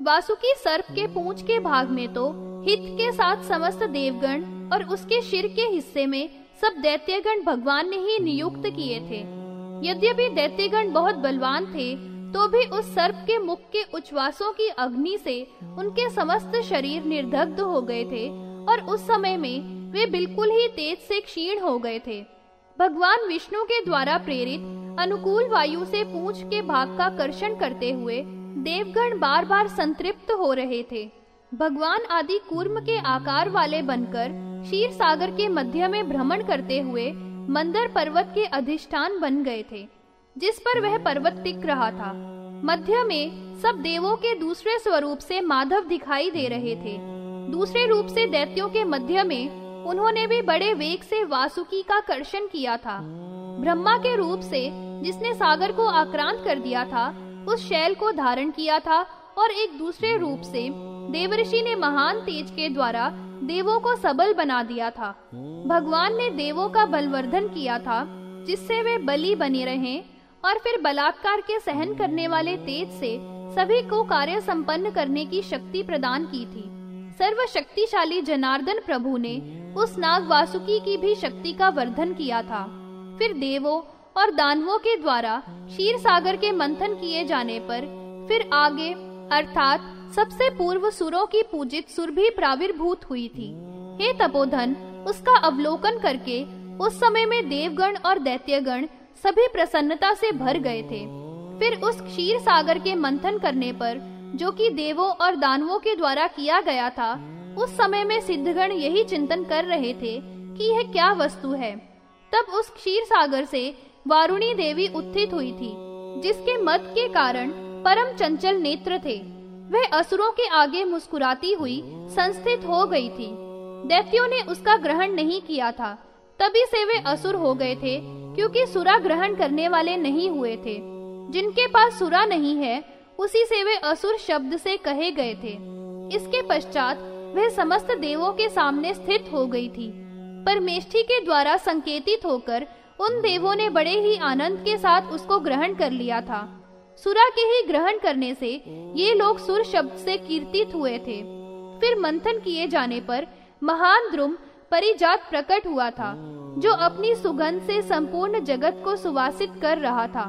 वासुकी सर्प के पूंछ के भाग में तो हित के साथ समस्त देवगण और उसके शिर के हिस्से में सब दैत्यगण भगवान ने ही नियुक्त किए थे। यद्यपि दैत्यगण बहुत बलवान थे तो भी उस सर्प के मुख के उच्छ्वासों की अग्नि से उनके समस्त शरीर निर्दग्ध हो गए थे और उस समय में वे बिल्कुल ही तेज से क्षीण हो गए थे। भगवान विष्णु के द्वारा प्रेरित अनुकूल वायु से पूंछ के भाग का कर्षण करते हुए देवगण बार बार संतृप्त हो रहे थे। भगवान आदि कूर्म के आकार वाले बनकर क्षीर सागर के मध्य में भ्रमण करते हुए मंदर पर्वत के अधिष्ठान बन गए थे, जिस पर वह पर्वत टिक रहा था। मध्य में सब देवों के दूसरे स्वरूप से माधव दिखाई दे रहे थे। दूसरे रूप से दैत्यों के मध्य में उन्होंने भी बड़े वेग से वासुकी का कर्षण किया था। ब्रह्मा के रूप से जिसने सागर को आक्रांत कर दिया था उस शैल को धारण किया था और एक दूसरे रूप से देवऋषि ने महान तेज के द्वारा देवों को सबल बना दिया था। भगवान ने देवों का बलवर्धन किया था, जिससे वे बली बने रहे और फिर बलात्कार के सहन करने वाले तेज से सभी को कार्य संपन्न करने की शक्ति प्रदान की थी। सर्वशक्तिशाली जनार्दन प्रभु ने उस नाग वासुकी की भी शक्ति का वर्धन किया था। फिर देवों और दानवों के द्वारा क्षीर सागर के मंथन किए जाने पर फिर आगे, अर्थात सबसे पूर्व सुरों की पूजित सुर भी प्राविर्भूत हुई थी। हे तपोधन, उसका अवलोकन करके उस समय में देवगण और दैत्यगण सभी प्रसन्नता से भर गए थे। फिर उस क्षीर सागर के मंथन करने पर जो कि देवों और दानवों के द्वारा किया गया था, उस समय में सिद्धगण यही चिंतन कर रहे थे कि यह क्या वस्तु है। तब उस क्षीर सागर से वारुणी देवी उत्थित हुई थी, जिसके मत के कारण परम चंचल नेत्र थे। वह असुरों के आगे मुस्कुराती हुई संस्थित हो गई थी। दैत्यों ने उसका ग्रहण नहीं किया था, तभी से वे असुर हो गए थे, क्योंकि सुरा ग्रहण करने वाले नहीं हुए थे। जिनके पास सुरा नहीं है, उसी से वे असुर शब्द से कहे गए थे। इसके पश्चात वह समस्त देवों के सामने स्थित हो गई थी। परमेष्ठी के द्वारा संकेतित होकर उन देवों ने बड़े ही आनंद के साथ उसको ग्रहण कर लिया था। सुरा के ही ग्रहण करने से ये लोग सुर शब्द से कीर्तित हुए थे। फिर मंथन किए जाने पर महान द्रुम परिजात प्रकट हुआ था, जो अपनी सुगंध से संपूर्ण जगत को सुवासित कर रहा था।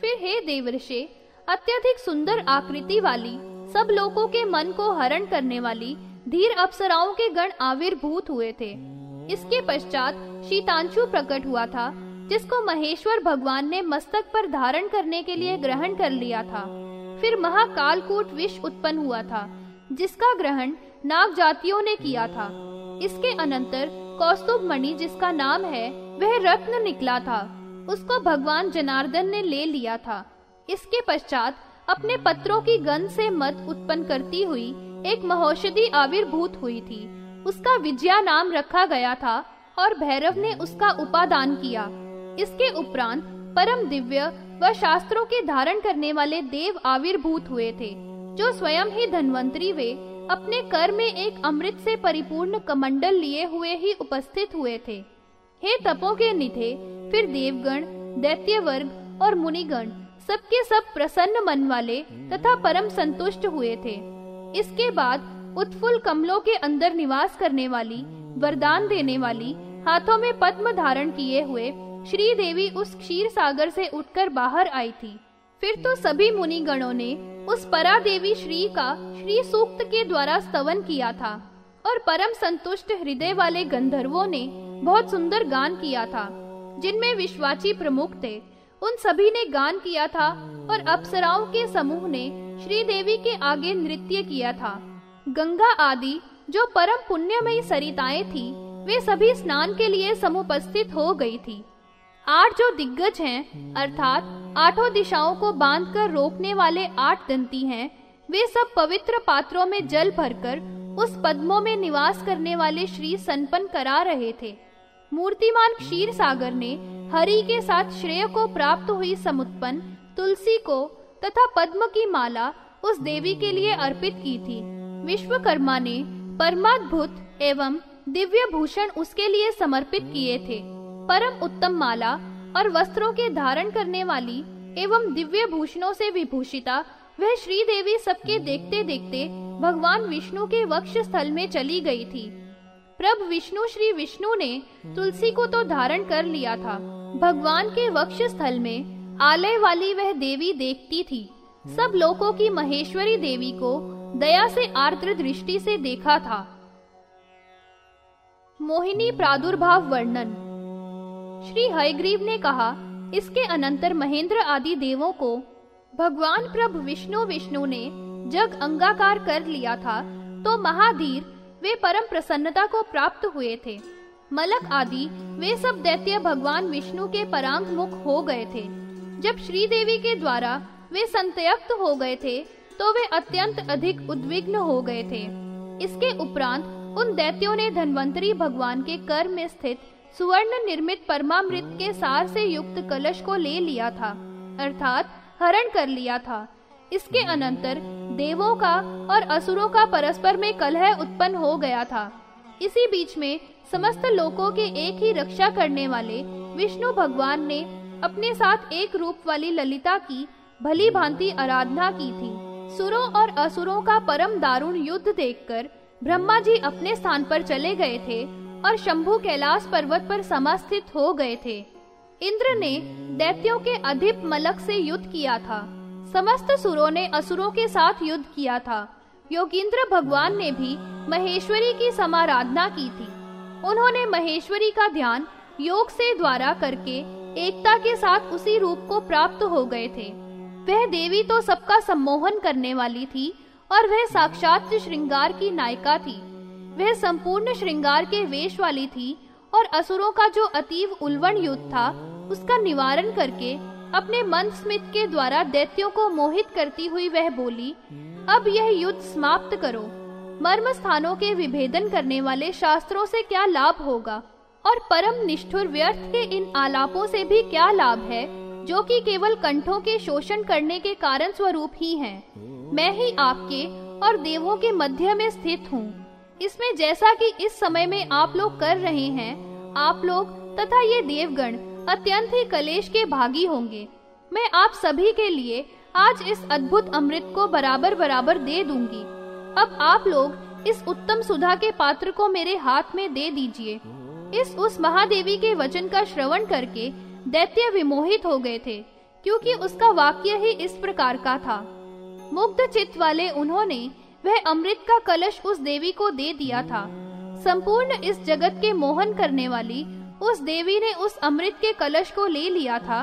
फिर हे देवर्षे, अत्यधिक सुंदर आकृति वाली, सब लोगों के मन को हरण करने वाली, धीर अप्सराओं के गण आविर्भूत हुए थे। इसके पश्चात शीतांशु प्रकट हुआ था जिसको महेश्वर भगवान ने मस्तक पर धारण करने के लिए ग्रहण कर लिया था। फिर महाकालकूट विष उत्पन्न हुआ था, जिसका ग्रहण नाग जातियों ने किया था। इसके अनंतर कौस्तुभ मणि जिसका नाम है, वह रत्न निकला था। उसको भगवान जनार्दन ने ले लिया था। इसके पश्चात अपने पत्रों की गंध से मत उत्पन्न करती हुई एक महौषधि आविर्भूत हुई थी। उसका विजया नाम रखा गया था और भैरव ने उसका उपादान किया। इसके उपरांत परम दिव्य व शास्त्रों के धारण करने वाले देव आविर्भूत हुए थे, जो स्वयं ही धनवंतरी वे अपने कर में एक अमृत से परिपूर्ण कमंडल लिए हुए ही उपस्थित हुए थे। हे तपो के निधे फिर देवगण दैत्य वर्ग और मुनिगण सबके सब प्रसन्न मन वाले तथा परम संतुष्ट हुए थे। इसके बाद उत्फुल कमलों के अंदर निवास करने वाली, वरदान देने वाली, हाथों में पद्म धारण किए हुए श्री देवी उस क्षीर सागर से उठकर बाहर आई थी। फिर तो सभी मुनि गणों ने उस परा देवी श्री का श्री सूक्त के द्वारा स्तवन किया था और परम संतुष्ट हृदय वाले गंधर्वों ने बहुत सुंदर गान किया था, जिनमें विश्वाची प्रमुख थे। उन सभी ने गान किया था और अप्सराओं के समूह ने श्री देवी के आगे नृत्य किया था। गंगा आदि जो परम पुण्यमयी सरिताएँ थी, वे सभी स्नान के लिए समुपस्थित हो गई थी। आठ जो दिग्गज हैं, अर्थात आठों दिशाओं को बांधकर रोकने वाले आठ दंती हैं, वे सब पवित्र पात्रों में जल भरकर उस पद्मों में निवास करने वाले श्री संपन्न करा रहे थे। मूर्तिमान क्षीर सागर ने हरि के साथ श्रेय को प्राप्त हुई समुत्पन्न तुलसी को तथा पद्म की माला उस देवी के लिए अर्पित की थी। विश्वकर्मा ने परमाद्भुत एवं दिव्य भूषण उसके लिए समर्पित किए थे। परम उत्तम माला और वस्त्रों के धारण करने वाली एवं दिव्य भूषणों से विभूषिता, वह श्री देवी सबके देखते देखते भगवान विष्णु के वक्ष स्थल में चली गई थी। प्रभ विष्णु श्री विष्णु ने तुलसी को तो धारण कर लिया था। भगवान के वक्ष स्थल में आलय वाली वह देवी देखती थी। सब लोगों की महेश्वरी देवी को दया से, आर्द्र दृष्टि से देखा था। मोहिनी प्रादुर्भाव वर्णन। श्री हयग्रीव ने कहा, इसके अनंतर महेंद्र आदि देवों को भगवान प्रभु विष्णु विष्णु ने जग अंगाकार कर लिया था तो महाधीर वे परम प्रसन्नता को प्राप्त हुए थे। मलक आदि वे सब दैत्य भगवान विष्णु के परांग मुख हो गए थे। जब श्री देवी के द्वारा वे संतयक्त हो गए थे तो वे अत्यंत अधिक उद्विग्न हो गए थे। इसके उपरांत उन दैत्यों ने धनवंतरी भगवान के कर में स्थित सुवर्ण निर्मित परमामृत के सार से युक्त कलश को ले लिया था, अर्थात हरण कर लिया था। इसके अनंतर देवों का और असुरों का परस्पर में कलह उत्पन्न हो गया था। इसी बीच में समस्त लोकों के एक ही रक्षा करने वाले विष्णु भगवान ने अपने साथ एक रूप वाली ललिता की भली भांति आराधना की थी। सुरों और असुरों का परम दारुण युद्ध देखकर ब्रह्मा जी अपने स्थान पर चले गए थे और शंभु कैलाश पर्वत पर समास्थित हो गए थे। इंद्र ने दैत्यों के अधिप मलक से युद्ध किया था। समस्त सुरों ने असुरों के साथ युद्ध किया था। योगिंद्र भगवान ने भी महेश्वरी की समाराधना की थी। उन्होंने महेश्वरी का ध्यान योग से द्वारा करके एकता के साथ उसी रूप को प्राप्त हो गए थे। वह देवी तो सबका सम्मोहन करने वाली थी और वह साक्षात श्रृंगार की नायिका थी। वह संपूर्ण श्रृंगार के वेश वाली थी और असुरों का जो अतीव उल्वण युद्ध था, उसका निवारण करके अपने मन स्मित के द्वारा दैत्यों को मोहित करती हुई वह बोली, अब यह युद्ध समाप्त करो। मर्म स्थानों के विभेदन करने वाले शास्त्रों से क्या लाभ होगा? और परम निष्ठुर व्यर्थ के इन आलापों से भी क्या लाभ है, जो कि केवल कंठों के शोषण करने के कारण स्वरूप ही हैं। मैं ही आपके और देवों के मध्य में स्थित हूँ। इसमें जैसा कि इस समय में आप लोग कर रहे हैं, आप लोग तथा ये देवगण अत्यंत ही कलेश के भागी होंगे। मैं आप सभी के लिए आज इस अद्भुत अमृत को बराबर बराबर दे दूँगी। अब आप लोग इस उत्तम सुधा के पात्र को मेरे हाथ में दे दीजिए। इस उस महादेवी के वचन का श्रवण करके दैत्य विमोहित हो गए थे, क्योंकि उसका वाक्य ही इस प्रकार का था। मुग्ध चित्त वाले उन्होंने वह अमृत का कलश उस देवी को दे दिया था। संपूर्ण इस जगत के मोहन करने वाली उस देवी ने उस अमृत के कलश को ले लिया था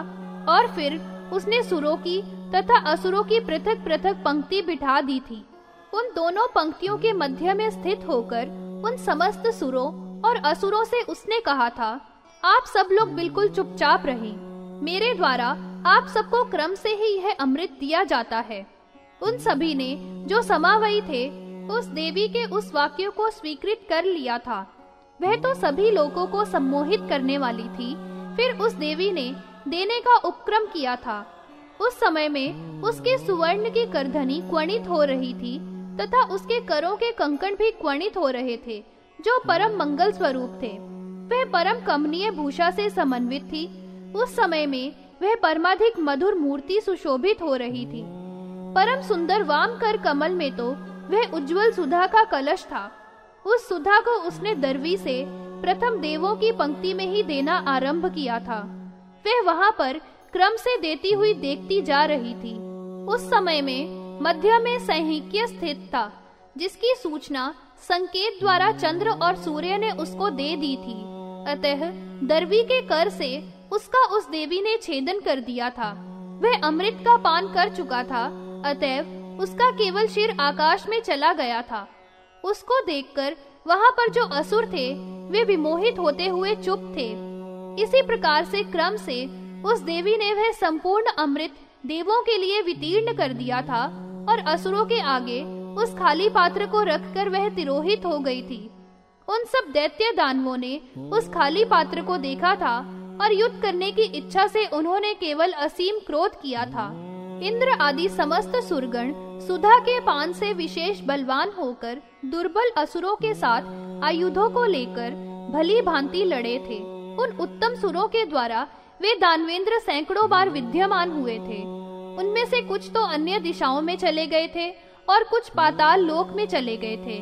और फिर उसने सुरों की तथा असुरों की पृथक पृथक पंक्ति बिठा दी थी। उन दोनों पंक्तियों के मध्य में स्थित होकर उन समस्त सुरों और असुरों से उसने कहा था, आप सब लोग बिल्कुल चुपचाप रहें। मेरे द्वारा आप सबको क्रम से ही यह अमृत दिया जाता है। उन सभी ने जो समावई थे, उस देवी के उस वाक्य को स्वीकृत कर लिया था। वह तो सभी लोगों को सम्मोहित करने वाली थी। फिर उस देवी ने देने का उपक्रम किया था। उस समय में उसके सुवर्ण की करधनी क्वणित हो रही थी, तथा उसके करों के कंकण भी क्वणित हो रहे थे, जो परम मंगल स्वरूप थे। वह परम कमनीय भूषा से समन्वित थी। उस समय में वह परमाधिक मधुर मूर्ति सुशोभित हो रही थी। परम सुंदर वाम कर कमल में तो वह उज्जवल सुधा का कलश था। उस सुधा को उसने दरवी से प्रथम देवों की पंक्ति में ही देना आरंभ किया था। वह वहाँ पर क्रम से देती हुई देखती जा रही थी। उस समय में मध्य में सहिक्य स्थित था, जिसकी सूचना संकेत द्वारा चंद्र और सूर्य ने उसको दे दी थी। अतः दरवी के कर से उसका उस देवी ने छेदन कर दिया था। वह अमृत का पान कर चुका था अतएव उसका केवल सिर आकाश में चला गया था। उसको देखकर वहाँ पर जो असुर थे, वे विमोहित होते हुए चुप थे। इसी प्रकार से क्रम से उस देवी ने वह संपूर्ण अमृत देवों के लिए वितीर्ण कर दिया था और असुरों के आगे उस खाली पात्र को रखकर वह तिरोहित हो गई थी। उन सब दैत्य दानवों ने उस खाली पात्र को देखा था और युद्ध करने की इच्छा से उन्होंने केवल असीम क्रोध किया था। इंद्र आदि समस्त सुरगण सुधा के पान से विशेष बलवान होकर दुर्बल असुरों के साथ आयुधों को लेकर भली भांति लड़े थे। उन उत्तम सुरों के द्वारा वे दानवेंद्र सैकड़ों बार विद्यमान हुए थे। उनमें से कुछ तो अन्य दिशाओं में चले गए थे और कुछ पाताल लोक में चले गए थे।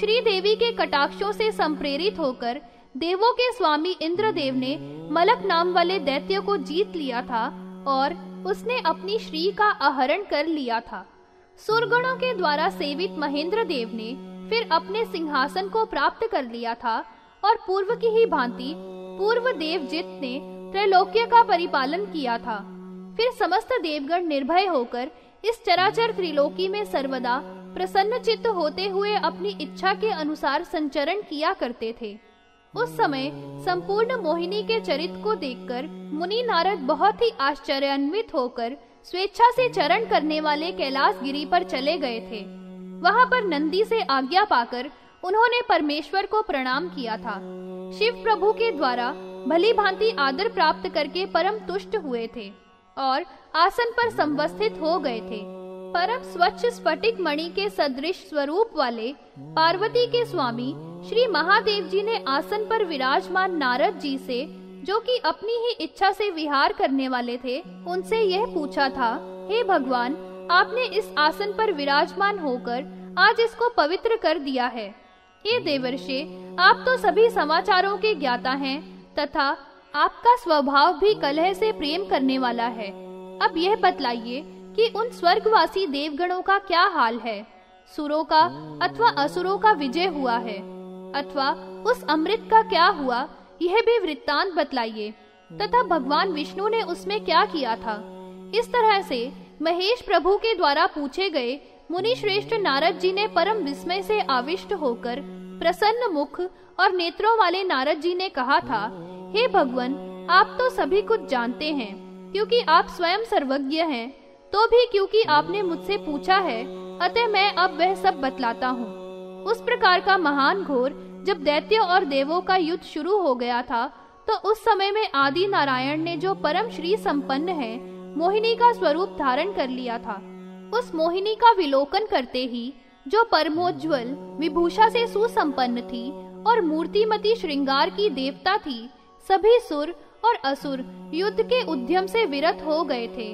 श्री देवी के कटाक्षों से संप्रेरित होकर देवों के स्वामी इंद्रदेव ने मलक नाम वाले दैत्य को जीत लिया था और उसने अपनी श्री का आहरण कर लिया था। सुरगणों के द्वारा सेवित महेंद्र देव ने फिर अपने सिंहासन को प्राप्त कर लिया था और पूर्व की ही भांति पूर्व देवजित ने त्रैलोक्य का परिपालन किया था। फिर समस्त देवगण निर्भय होकर इस चराचर त्रिलोकी में सर्वदा प्रसन्न चित्त होते हुए अपनी इच्छा के अनुसार संचरण किया करते थे। उस समय संपूर्ण मोहिनी के चरित को देखकर मुनि नारद बहुत ही आश्चर्यान्वित होकर स्वेच्छा से चरण करने वाले कैलाश गिरी पर चले गए थे। वहाँ पर नंदी से आज्ञा पाकर उन्होंने परमेश्वर को प्रणाम किया था। शिव प्रभु के द्वारा भली भांति आदर प्राप्त करके परम तुष्ट हुए थे और आसन पर संवस्थित हो गए थे। परम स्वच्छ स्फटिक मणि के सदृश स्वरूप वाले पार्वती के स्वामी श्री महादेव जी ने आसन पर विराजमान नारद जी से, जो कि अपनी ही इच्छा से विहार करने वाले थे, उनसे यह पूछा था, हे भगवान, आपने इस आसन पर विराजमान होकर आज इसको पवित्र कर दिया है। ये देवर्षे, आप तो सभी समाचारों के ज्ञाता हैं, तथा आपका स्वभाव भी कलह से प्रेम करने वाला है। अब यह बतलाइए कि उन स्वर्गवासी देवगणों का क्या हाल है? सुरों का अथवा असुरों का विजय हुआ है, अथवा उस अमृत का क्या हुआ, यह भी वृत्तांत बतलाइए। तथा भगवान विष्णु ने उसमें क्या किया था? इस तरह से महेश प्रभु के द्वारा पूछे गए मुनि श्रेष्ठ नारद जी ने परम विस्मय से आविष्ट होकर प्रसन्न मुख और नेत्रों वाले नारद जी ने कहा था, हे भगवान, आप तो सभी कुछ जानते हैं, क्योंकि आप स्वयं सर्वज्ञ हैं। तो भी क्योंकि आपने मुझसे पूछा है, अतः मैं अब वह सब बतलाता हूँ। उस प्रकार का महान घोर, जब दैत्य और देवों का युद्ध शुरू हो गया था तो उस समय में आदि नारायण ने जो परम श्री संपन्न है, मोहिनी का स्वरूप धारण कर लिया था। उस मोहिनी का विलोकन करते ही, जो परमोज्वल विभूषा से सुसंपन्न थी और मूर्तिमती श्रृंगार की देवता थी, सभी सुर और असुर युद्ध के उद्यम से विरत हो गए थे।